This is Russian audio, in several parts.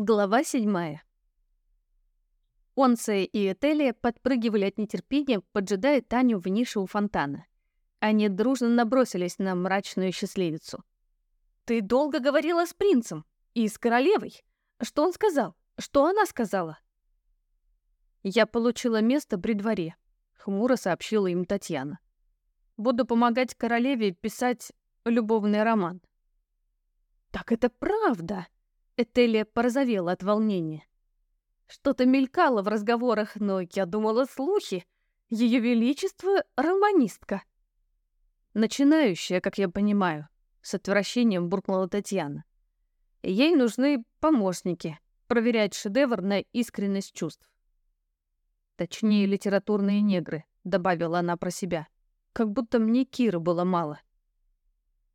Глава 7. Онция и Этелия подпрыгивали от нетерпения, поджидая Таню в нише у фонтана. Они дружно набросились на мрачную счастливицу. «Ты долго говорила с принцем и с королевой. Что он сказал? Что она сказала?» «Я получила место при дворе», — хмуро сообщила им Татьяна. «Буду помогать королеве писать любовный роман». «Так это правда!» Этелия порозовела от волнения. Что-то мелькало в разговорах, но я думала слухи. Ее величество — романистка. Начинающая, как я понимаю, с отвращением буркнула Татьяна. Ей нужны помощники, проверять шедевр на искренность чувств. Точнее, литературные негры, добавила она про себя. Как будто мне Кира было мало.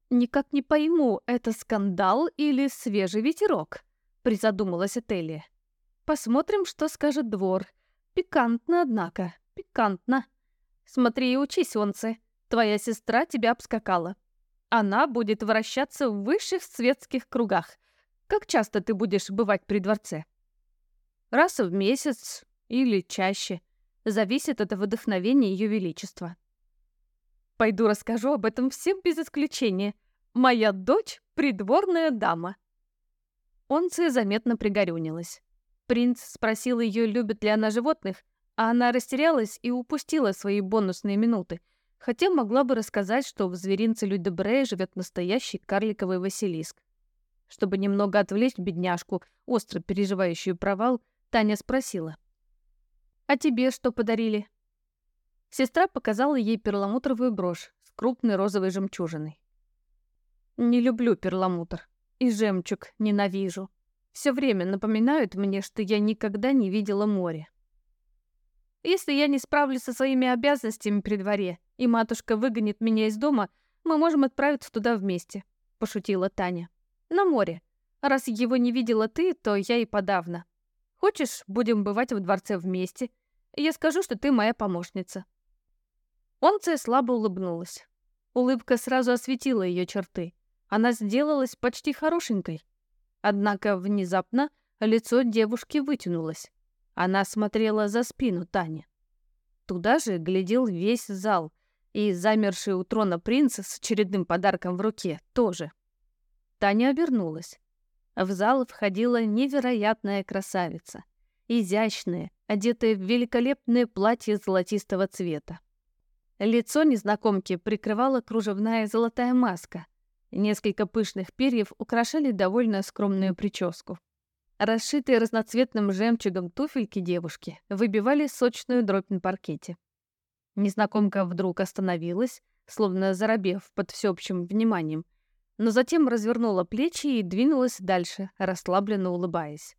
«Никак не пойму, это скандал или свежий ветерок?» — призадумалась Этелли. «Посмотрим, что скажет двор. Пикантно, однако, пикантно. Смотри и учись, онцы. Твоя сестра тебя обскакала. Она будет вращаться в высших светских кругах. Как часто ты будешь бывать при дворце?» «Раз в месяц или чаще. Зависит от вдохновения Ее Величества». Пойду расскажу об этом всем без исключения. Моя дочь — придворная дама». Онция заметно пригорюнилась. Принц спросил ее, любит ли она животных, а она растерялась и упустила свои бонусные минуты, хотя могла бы рассказать, что в зверинце Людебрея живет настоящий карликовый Василиск. Чтобы немного отвлечь бедняжку, остро переживающую провал, Таня спросила. «А тебе что подарили?» Сестра показала ей перламутровую брошь с крупной розовой жемчужиной. Не люблю перламутр. И жемчуг ненавижу. Все время напоминают мне, что я никогда не видела море. Если я не справлюсь со своими обязанностями при дворе, и матушка выгонит меня из дома, мы можем отправиться туда вместе», — пошутила Таня. «На море. Раз его не видела ты, то я и подавно. Хочешь, будем бывать в дворце вместе? Я скажу, что ты моя помощница». Онция слабо улыбнулась. Улыбка сразу осветила ее черты. Она сделалась почти хорошенькой. Однако внезапно лицо девушки вытянулось. Она смотрела за спину Тани. Туда же глядел весь зал, и замерший у трона принц с очередным подарком в руке тоже. Таня обернулась. В зал входила невероятная красавица. Изящная, одетая в великолепное платье золотистого цвета. Лицо незнакомки прикрывала кружевная золотая маска — несколько пышных перьев украшали довольно скромную прическу. Расшитые разноцветным жемчугом туфельки девушки выбивали сочную дробь на паркете. Незнакомка вдруг остановилась, словно заробев под всеобщим вниманием, но затем развернула плечи и двинулась дальше, расслабленно улыбаясь.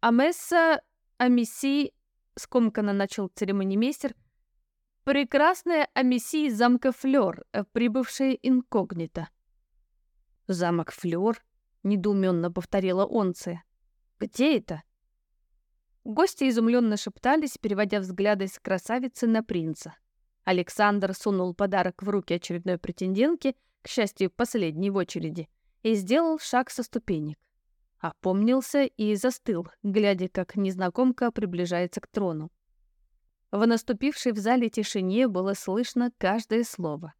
«Амесса, Амиси», — скомканно начал церемонимейстер — прекрасная амиссия замка Флёр, э, прибывшая инкогнито. «Замок Флёр?» — недоуменно повторила Онце. «Где это?» Гости изумленно шептались, переводя взгляды с красавицы на принца. Александр сунул подарок в руки очередной претендентки, к счастью, последней в очереди, и сделал шаг со ступенек. Опомнился и застыл, глядя, как незнакомка приближается к трону. В наступившей в зале тишине было слышно каждое слово.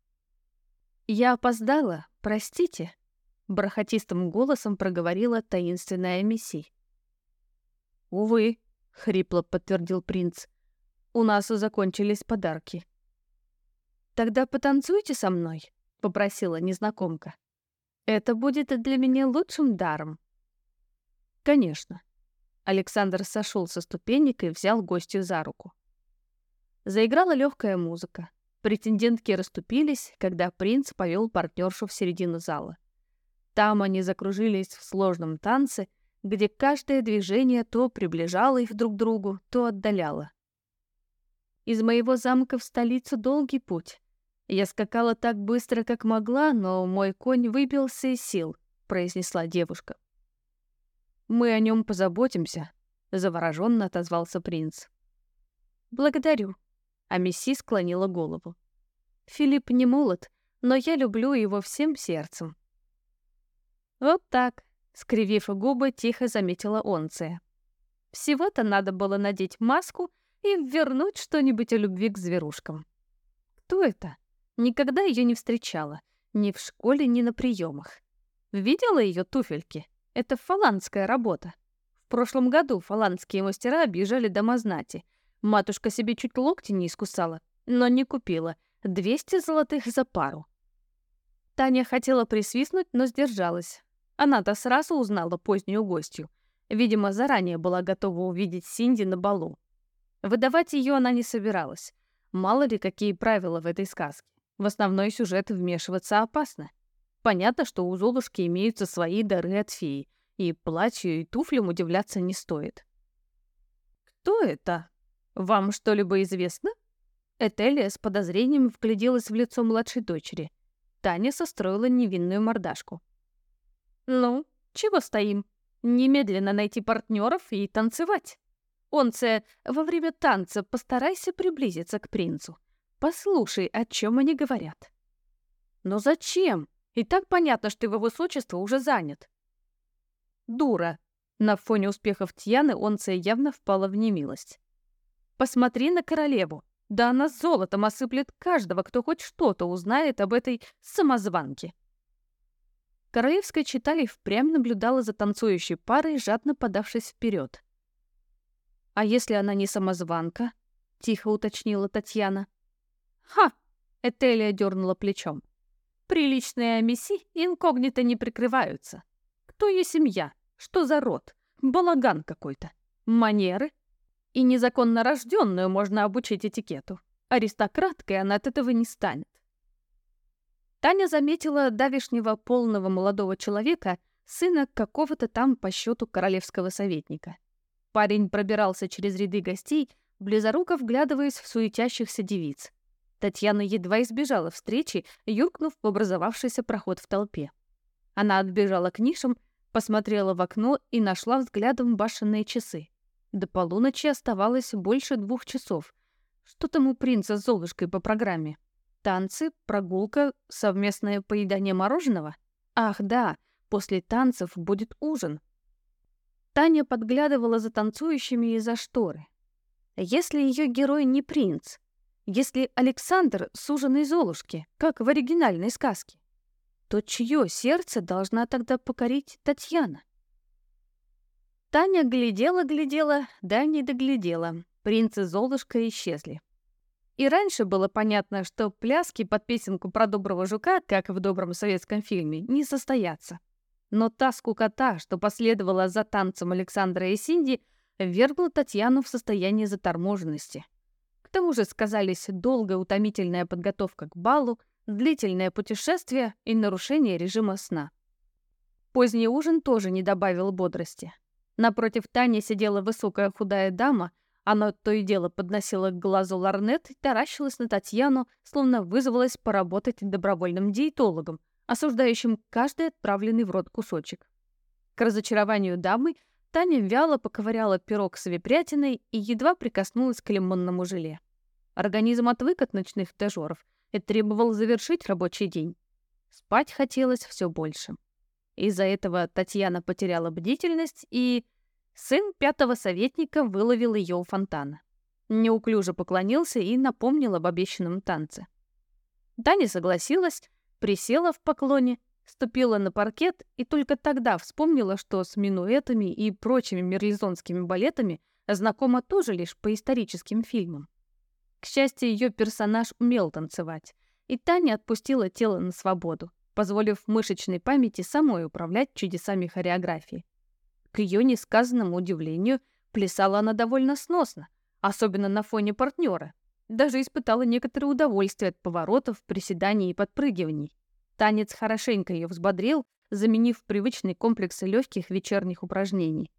«Я опоздала, простите», — бархатистым голосом проговорила таинственная Месси. «Увы», — хрипло подтвердил принц, — «у нас закончились подарки». «Тогда потанцуйте со мной», — попросила незнакомка. «Это будет для меня лучшим даром». «Конечно». Александр сошел со ступенек и взял гостью за руку. Заиграла легкая музыка. Претендентки расступились, когда принц повел партнершу в середину зала. Там они закружились в сложном танце, где каждое движение то приближало их друг к другу, то отдаляло. Из моего замка в столицу долгий путь. Я скакала так быстро, как могла, но мой конь выбился из сил, произнесла девушка. Мы о нем позаботимся, завороженно отозвался принц. Благодарю, а Месси склонила голову. «Филипп не молод, но я люблю его всем сердцем». «Вот так», — скривив губы, тихо заметила Онция. «Всего-то надо было надеть маску и вернуть что-нибудь о любви к зверушкам». «Кто это?» Никогда ее не встречала. Ни в школе, ни на приемах. Видела ее туфельки? Это фаланская работа. В прошлом году фаланские мастера обижали дома знати — Матушка себе чуть локти не искусала, но не купила. 200 золотых за пару. Таня хотела присвистнуть, но сдержалась. Она-то сразу узнала позднюю гостью. Видимо, заранее была готова увидеть Синди на балу. Выдавать ее она не собиралась. Мало ли, какие правила в этой сказке. В основной сюжет вмешиваться опасно. Понятно, что у Золушки имеются свои дары от феи, и платью и туфлям удивляться не стоит. «Кто это?» «Вам что-либо известно?» Этелия с подозрением вгляделась в лицо младшей дочери. Таня состроила невинную мордашку. «Ну, чего стоим? Немедленно найти партнеров и танцевать. Онце, во время танца постарайся приблизиться к принцу. Послушай, о чем они говорят». «Но зачем? И так понятно, что его высочество уже занят». «Дура!» На фоне успехов Тьяны Онце явно впала в немилость. Посмотри на королеву. Да она золотом осыплет каждого, кто хоть что-то узнает об этой самозванке. Королевская читали впрямь наблюдала за танцующей парой, жадно подавшись вперед. «А если она не самозванка?» — тихо уточнила Татьяна. «Ха!» — Этелия дернула плечом. «Приличные амиси инкогнито не прикрываются. Кто ее семья? Что за род? Балаган какой-то. Манеры? и незаконно рожденную можно обучить этикету. Аристократкой она от этого не станет. Таня заметила давешнего полного молодого человека, сына какого-то там по счету королевского советника. Парень пробирался через ряды гостей, близоруко вглядываясь в суетящихся девиц. Татьяна едва избежала встречи, юркнув в образовавшийся проход в толпе. Она отбежала к нишам, посмотрела в окно и нашла взглядом башенные часы. До полуночи оставалось больше двух часов. Что там у принца с Золушкой по программе? Танцы, прогулка, совместное поедание мороженого? Ах, да, после танцев будет ужин. Таня подглядывала за танцующими из-за шторы. Если ее герой не принц, если Александр суженый Золушки, как в оригинальной сказке, то чье сердце должна тогда покорить Татьяна? Таня глядела-глядела, да не доглядела. Принц и Золушка исчезли. И раньше было понятно, что пляски под песенку про доброго жука, как в добром советском фильме, не состоятся. Но та скукота, что последовала за танцем Александра и Синди, ввергла Татьяну в состояние заторможенности. К тому же сказались долгая утомительная подготовка к балу, длительное путешествие и нарушение режима сна. Поздний ужин тоже не добавил бодрости. Напротив Тани сидела высокая худая дама. Она то и дело подносила к глазу ларнет и таращилась на Татьяну, словно вызвалась поработать добровольным диетологом, осуждающим каждый отправленный в рот кусочек. К разочарованию дамы Таня вяло поковыряла пирог с вепрятиной и едва прикоснулась к лимонному желе. Организм отвык от ночных дежуров и требовал завершить рабочий день. Спать хотелось все больше. Из-за этого Татьяна потеряла бдительность и Сын пятого советника выловил ее у фонтана. Неуклюже поклонился и напомнил об обещанном танце. Таня согласилась, присела в поклоне, ступила на паркет и только тогда вспомнила, что с минуэтами и прочими мерлизонскими балетами знакома тоже лишь по историческим фильмам. К счастью, ее персонаж умел танцевать, и Таня отпустила тело на свободу, позволив мышечной памяти самой управлять чудесами хореографии. К ее несказанному удивлению, плясала она довольно сносно, особенно на фоне партнера. Даже испытала некоторое удовольствие от поворотов, приседаний и подпрыгиваний. Танец хорошенько ее взбодрил, заменив привычный комплекс легких вечерних упражнений.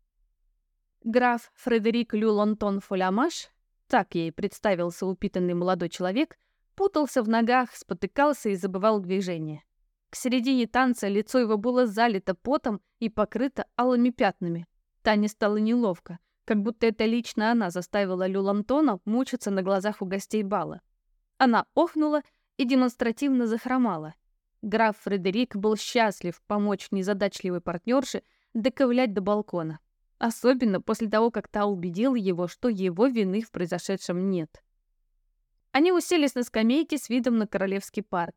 Граф Фредерик Люлонтон Фолямаш, так ей представился упитанный молодой человек, путался в ногах, спотыкался и забывал движение. К середине танца лицо его было залито потом и покрыто алыми пятнами. Тане стало неловко, как будто это лично она заставила Лю Лантона мучиться на глазах у гостей бала. Она охнула и демонстративно захромала. Граф Фредерик был счастлив помочь незадачливой партнерше доковылять до балкона. Особенно после того, как та убедила его, что его вины в произошедшем нет. Они уселись на скамейке с видом на Королевский парк.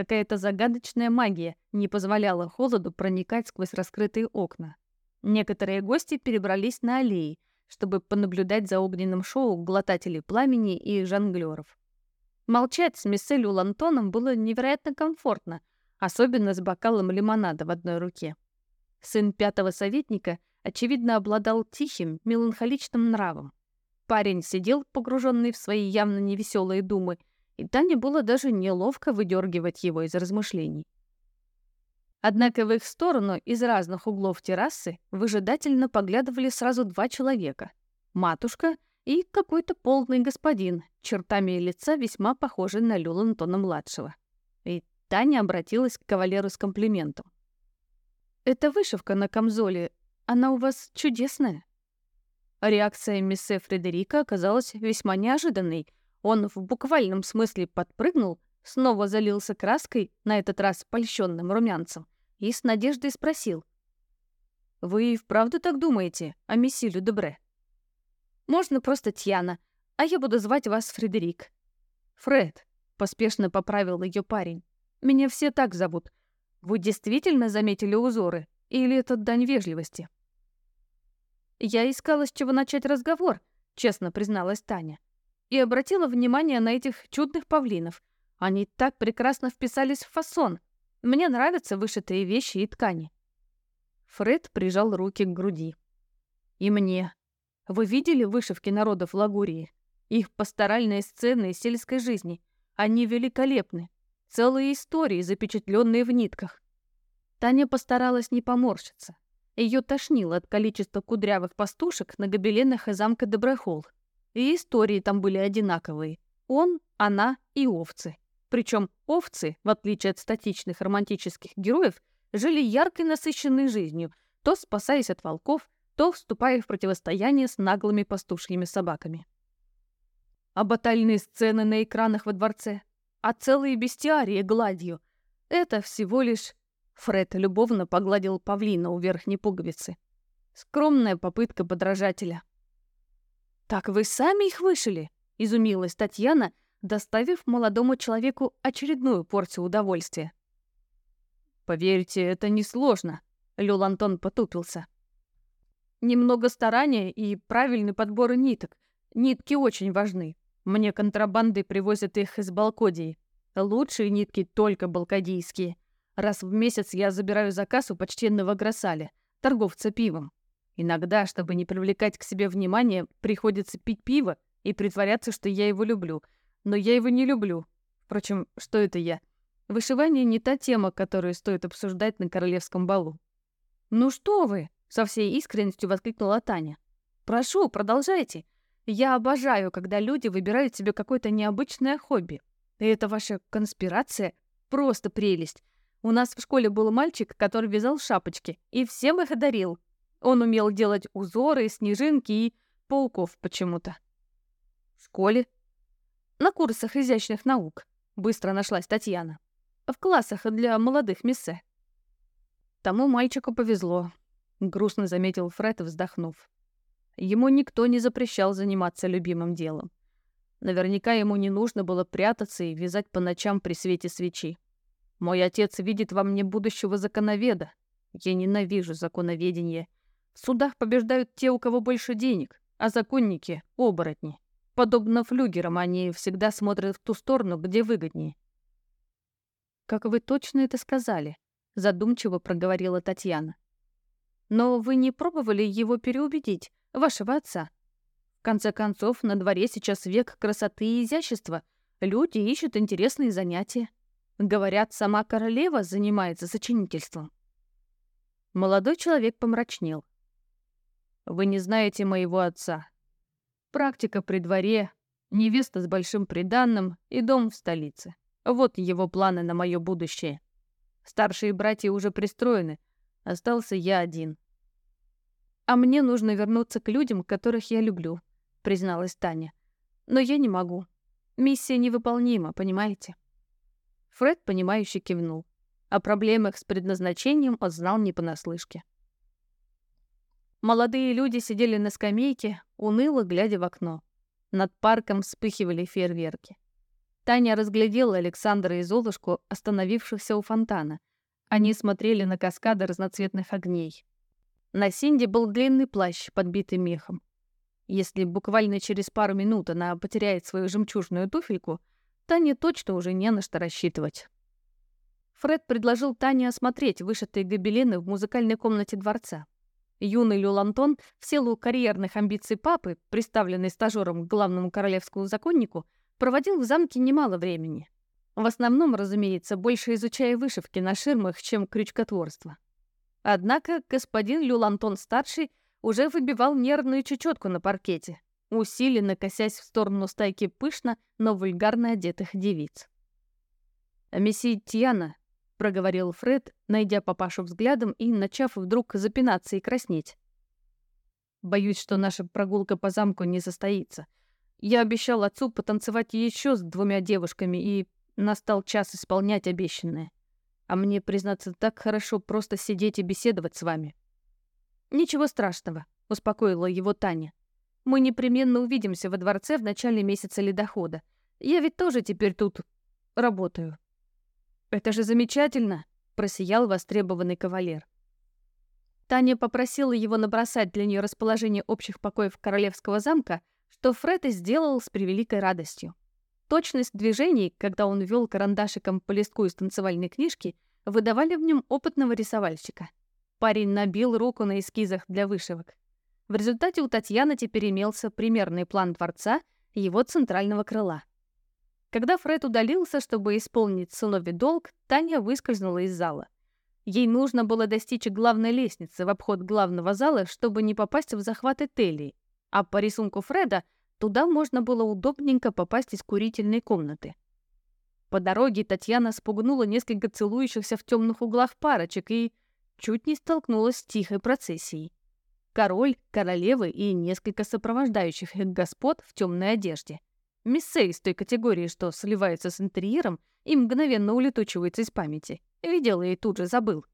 Какая-то загадочная магия не позволяла холоду проникать сквозь раскрытые окна. Некоторые гости перебрались на аллеи, чтобы понаблюдать за огненным шоу глотателей пламени и жонглеров. Молчать с Мисселю Лантоном было невероятно комфортно, особенно с бокалом лимонада в одной руке. Сын пятого советника, очевидно, обладал тихим, меланхоличным нравом. Парень сидел, погруженный в свои явно невеселые думы, Тане было даже неловко выдергивать его из размышлений. Однако в их сторону из разных углов террасы выжидательно поглядывали сразу два человека — матушка и какой-то полный господин, чертами лица весьма похожий на Люла Антона-младшего. И Таня обратилась к кавалеру с комплиментом. «Эта вышивка на камзоле, она у вас чудесная». Реакция миссе Фредерика оказалась весьма неожиданной — он в буквальном смысле подпрыгнул, снова залился краской, на этот раз польщенным румянцем, и с надеждой спросил. «Вы и вправду так думаете о месье добре? «Можно просто Тьяна, а я буду звать вас Фредерик». «Фред», — поспешно поправил ее парень. «Меня все так зовут. Вы действительно заметили узоры? Или это дань вежливости?» «Я искала, с чего начать разговор», — честно призналась Таня и обратила внимание на этих чудных павлинов. Они так прекрасно вписались в фасон. Мне нравятся вышитые вещи и ткани. Фред прижал руки к груди. И мне. Вы видели вышивки народов Лагурии? Их пасторальные сцены из сельской жизни. Они великолепны. Целые истории, запечатленные в нитках. Таня постаралась не поморщиться. Ее тошнило от количества кудрявых пастушек на гобеленах и замка Доброхолл. И истории там были одинаковые. Он, она и овцы. Причем овцы, в отличие от статичных романтических героев, жили яркой насыщенной жизнью, то спасаясь от волков, то вступая в противостояние с наглыми пастушьими собаками. А батальные сцены на экранах во дворце, а целые бестиарии гладью — это всего лишь... Фред любовно погладил павлина у верхней пуговицы. Скромная попытка подражателя — «Так вы сами их вышили?» — изумилась Татьяна, доставив молодому человеку очередную порцию удовольствия. «Поверьте, это несложно», — Лёл Антон потупился. «Немного старания и правильный подбор ниток. Нитки очень важны. Мне контрабанды привозят их из Балкодии. Лучшие нитки только балкодийские. Раз в месяц я забираю заказ у почтенного Гроссаля, торговца пивом. Иногда, чтобы не привлекать к себе внимание, приходится пить пиво и притворяться, что я его люблю. Но я его не люблю. Впрочем, что это я? Вышивание не та тема, которую стоит обсуждать на королевском балу. «Ну что вы!» — со всей искренностью воскликнула Таня. «Прошу, продолжайте. Я обожаю, когда люди выбирают себе какое-то необычное хобби. И это ваша конспирация — просто прелесть. У нас в школе был мальчик, который вязал шапочки, и всем их одарил. Он умел делать узоры, снежинки и пауков почему-то. В школе? На курсах изящных наук. Быстро нашлась Татьяна. В классах для молодых миссе. Тому мальчику повезло, грустно заметил Фред, вздохнув. Ему никто не запрещал заниматься любимым делом. Наверняка ему не нужно было прятаться и вязать по ночам при свете свечи. Мой отец видит во мне будущего законоведа. Я ненавижу законоведение — Судах побеждают те, у кого больше денег, а законники — оборотни. Подобно флюгерам, они всегда смотрят в ту сторону, где выгоднее. «Как вы точно это сказали?» — задумчиво проговорила Татьяна. «Но вы не пробовали его переубедить, вашего отца? В конце концов, на дворе сейчас век красоты и изящества. Люди ищут интересные занятия. Говорят, сама королева занимается сочинительством». Молодой человек помрачнел. Вы не знаете моего отца. Практика при дворе, невеста с большим приданным и дом в столице. Вот его планы на мое будущее. Старшие братья уже пристроены. Остался я один. «А мне нужно вернуться к людям, которых я люблю», — призналась Таня. «Но я не могу. Миссия невыполнима, понимаете?» Фред, понимающе кивнул. О проблемах с предназначением он знал не понаслышке. Молодые люди сидели на скамейке, уныло глядя в окно. Над парком вспыхивали фейерверки. Таня разглядела Александра и Золушку, остановившихся у фонтана. Они смотрели на каскады разноцветных огней. На Синди был длинный плащ, подбитый мехом. Если буквально через пару минут она потеряет свою жемчужную туфельку, Тане точно уже не на что рассчитывать. Фред предложил Тане осмотреть вышитые гобелены в музыкальной комнате дворца. Юный Люл Антон, в силу карьерных амбиций папы, представленный стажером к главному королевскому законнику, проводил в замке немало времени. В основном, разумеется, больше изучая вышивки на ширмах, чем крючкотворство. Однако господин Люл Антон-старший уже выбивал нервную чечетку на паркете, усиленно косясь в сторону стайки пышно, но вульгарно одетых девиц. Мессия Тьяна, проговорил Фред, найдя папашу взглядом и начав вдруг запинаться и краснеть. Боюсь, что наша прогулка по замку не состоится. Я обещал отцу потанцевать еще с двумя девушками, и настал час исполнять обещанное. А мне, признаться, так хорошо просто сидеть и беседовать с вами. Ничего страшного, успокоила его Таня. Мы непременно увидимся во дворце в начале месяца ледохода. Я ведь тоже теперь тут работаю. «Это же замечательно!» — просиял востребованный кавалер. Таня попросила его набросать для нее расположение общих покоев королевского замка, что Фред и сделал с превеликой радостью. Точность движений, когда он вел карандашиком по листку из танцевальной книжки, выдавали в нем опытного рисовальщика. Парень набил руку на эскизах для вышивок. В результате у Татьяны теперь имелся примерный план дворца и его центрального крыла. Когда Фред удалился, чтобы исполнить сынове долг, Таня выскользнула из зала. Ей нужно было достичь главной лестницы в обход главного зала, чтобы не попасть в захват Телли, а по рисунку Фреда туда можно было удобненько попасть из курительной комнаты. По дороге Татьяна спугнула несколько целующихся в темных углах парочек и чуть не столкнулась с тихой процессией. Король, королевы и несколько сопровождающих их господ в темной одежде – Миссе из той категории, что сливается с интерьером и мгновенно улетучивается из памяти. Видел и тут же забыл.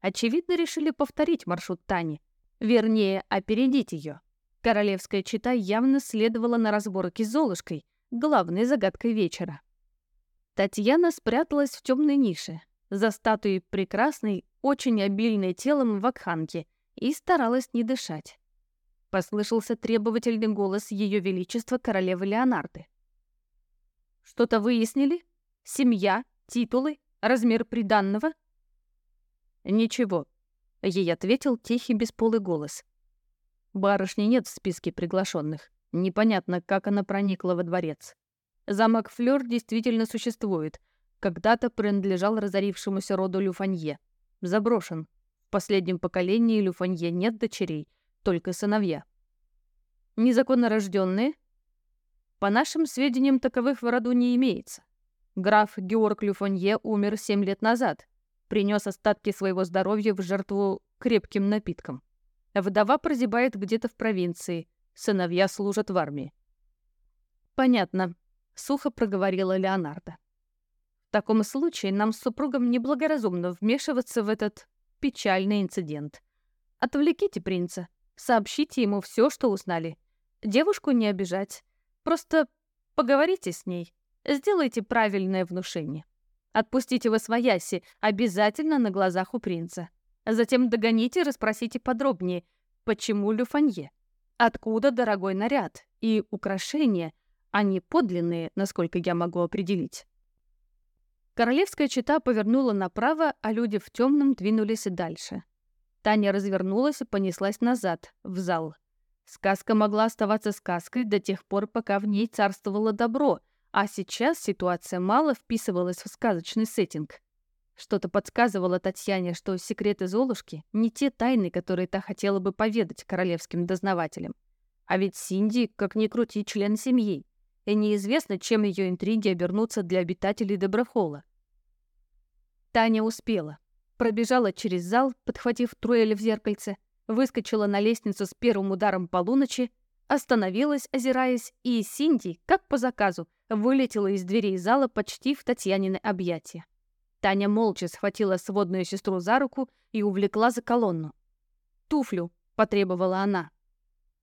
Очевидно, решили повторить маршрут Тани. Вернее, опередить ее. Королевская чита явно следовала на разборке с Золушкой, главной загадкой вечера. Татьяна спряталась в темной нише, за статуей прекрасной, очень обильной телом вакханки, и старалась не дышать. Послышался требовательный голос Ее Величества королевы Леонарды. Что-то выяснили? Семья, титулы, размер приданного? Ничего, ей ответил тихий бесполый голос. Барышни нет в списке приглашенных. Непонятно, как она проникла во дворец. Замок Флёр действительно существует. Когда-то принадлежал разорившемуся роду Люфанье. Заброшен. В последнем поколении Люфанье нет дочерей, только сыновья. Незаконно рожденные по нашим сведениям, таковых в роду не имеется. Граф Георг Люфонье умер семь лет назад, принес остатки своего здоровья в жертву крепким напиткам. Вдова прозябает где-то в провинции, сыновья служат в армии. «Понятно», — сухо проговорила Леонардо. «В таком случае нам с супругом неблагоразумно вмешиваться в этот печальный инцидент. Отвлеките принца, сообщите ему все, что узнали. Девушку не обижать, Просто поговорите с ней, сделайте правильное внушение. Отпустите во свояси, обязательно на глазах у принца. Затем догоните и расспросите подробнее, почему Люфанье, откуда дорогой наряд и украшения, они а подлинные, насколько я могу определить. Королевская чита повернула направо, а люди в темном двинулись дальше. Таня развернулась и понеслась назад, в зал. Сказка могла оставаться сказкой до тех пор, пока в ней царствовало добро, а сейчас ситуация мало вписывалась в сказочный сеттинг. Что-то подсказывало Татьяне, что секреты Золушки не те тайны, которые та хотела бы поведать королевским дознавателям. А ведь Синди, как ни крути, член семьи, и неизвестно, чем ее интриги обернутся для обитателей Доброхола. Таня успела. Пробежала через зал, подхватив Труэля в зеркальце — выскочила на лестницу с первым ударом полуночи, остановилась, озираясь, и Синди, как по заказу, вылетела из дверей зала почти в Татьянины объятия. Таня молча схватила сводную сестру за руку и увлекла за колонну. «Туфлю!» — потребовала она.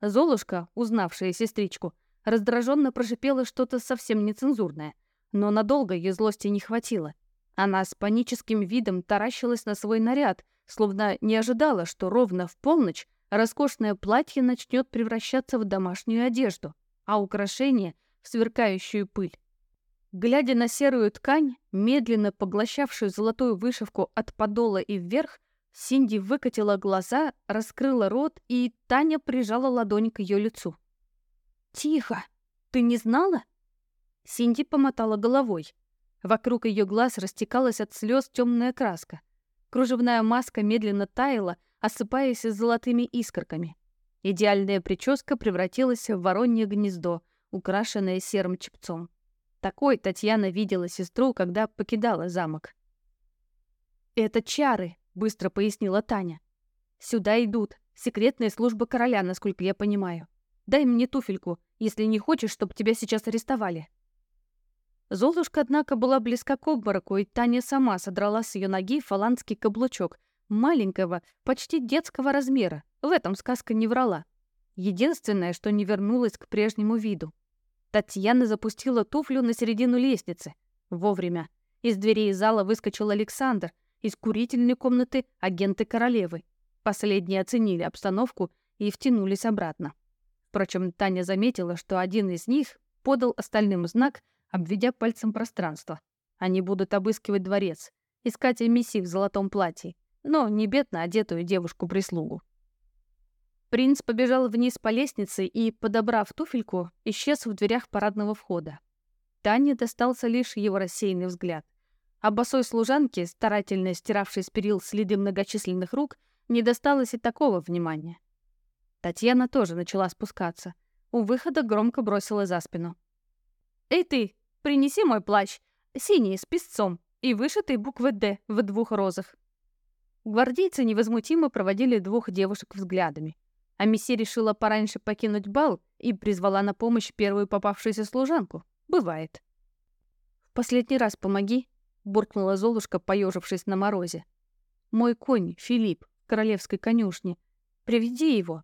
Золушка, узнавшая сестричку, раздраженно прошипела что-то совсем нецензурное, но надолго ее злости не хватило. Она с паническим видом таращилась на свой наряд, словно не ожидала, что ровно в полночь роскошное платье начнет превращаться в домашнюю одежду, а украшение — в сверкающую пыль. Глядя на серую ткань, медленно поглощавшую золотую вышивку от подола и вверх, Синди выкатила глаза, раскрыла рот, и Таня прижала ладонь к ее лицу. «Тихо! Ты не знала?» Синди помотала головой. Вокруг ее глаз растекалась от слез темная краска. Кружевная маска медленно таяла, осыпаясь золотыми искорками. Идеальная прическа превратилась в воронье гнездо, украшенное серым чепцом. Такой Татьяна видела сестру, когда покидала замок. «Это чары», — быстро пояснила Таня. «Сюда идут. Секретная служба короля, насколько я понимаю. Дай мне туфельку, если не хочешь, чтобы тебя сейчас арестовали». Золушка, однако, была близка к обмороку, и Таня сама содрала с ее ноги фаланский каблучок, маленького, почти детского размера. В этом сказка не врала. Единственное, что не вернулось к прежнему виду. Татьяна запустила туфлю на середину лестницы. Вовремя. Из дверей зала выскочил Александр, из курительной комнаты агенты королевы. Последние оценили обстановку и втянулись обратно. Впрочем, Таня заметила, что один из них подал остальным знак — обведя пальцем пространство. Они будут обыскивать дворец, искать Эмиси в золотом платье, но не бедно одетую девушку-прислугу. Принц побежал вниз по лестнице и, подобрав туфельку, исчез в дверях парадного входа. Тане достался лишь его рассеянный взгляд. А босой служанке, старательно стиравшей с перил следы многочисленных рук, не досталось и такого внимания. Татьяна тоже начала спускаться. У выхода громко бросила за спину. «Эй ты, принеси мой плащ, синий, с песцом, и вышитый буквы «Д» в двух розах». Гвардейцы невозмутимо проводили двух девушек взглядами. А Месси решила пораньше покинуть бал и призвала на помощь первую попавшуюся служанку. Бывает. «В последний раз помоги», — буркнула Золушка, поежившись на морозе. «Мой конь, Филипп, королевской конюшни. Приведи его».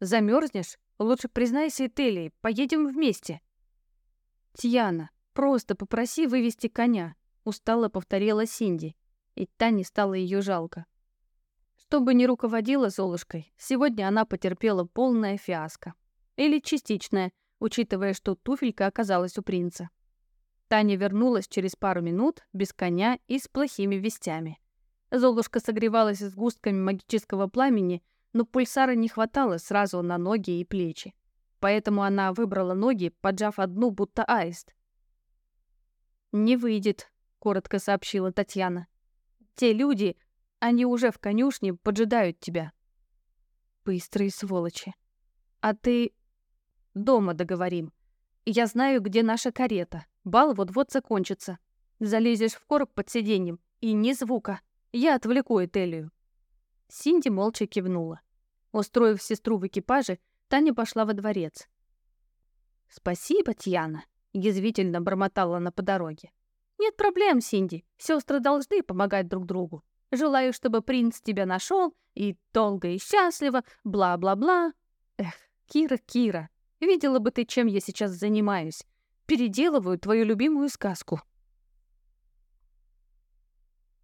«Замерзнешь? Лучше признайся Этелии, поедем вместе», «Тьяна, просто попроси вывести коня», — устало повторила Синди, и Тане стало ее жалко. Чтобы не руководила Золушкой, сегодня она потерпела полное фиаско. Или частичное, учитывая, что туфелька оказалась у принца. Таня вернулась через пару минут, без коня и с плохими вестями. Золушка согревалась густками магического пламени, но пульсара не хватало сразу на ноги и плечи поэтому она выбрала ноги, поджав одну, будто аист. «Не выйдет», — коротко сообщила Татьяна. «Те люди, они уже в конюшне поджидают тебя». «Быстрые сволочи. А ты...» «Дома договорим. Я знаю, где наша карета. Бал вот-вот закончится. Залезешь в короб под сиденьем, и ни звука. Я отвлеку Этелию». Синди молча кивнула. Устроив сестру в экипаже, Таня пошла во дворец. «Спасибо, Тьяна!» — язвительно бормотала она по дороге. «Нет проблем, Синди. Сестры должны помогать друг другу. Желаю, чтобы принц тебя нашел и долго и счастливо, бла-бла-бла. Эх, Кира, Кира, видела бы ты, чем я сейчас занимаюсь. Переделываю твою любимую сказку».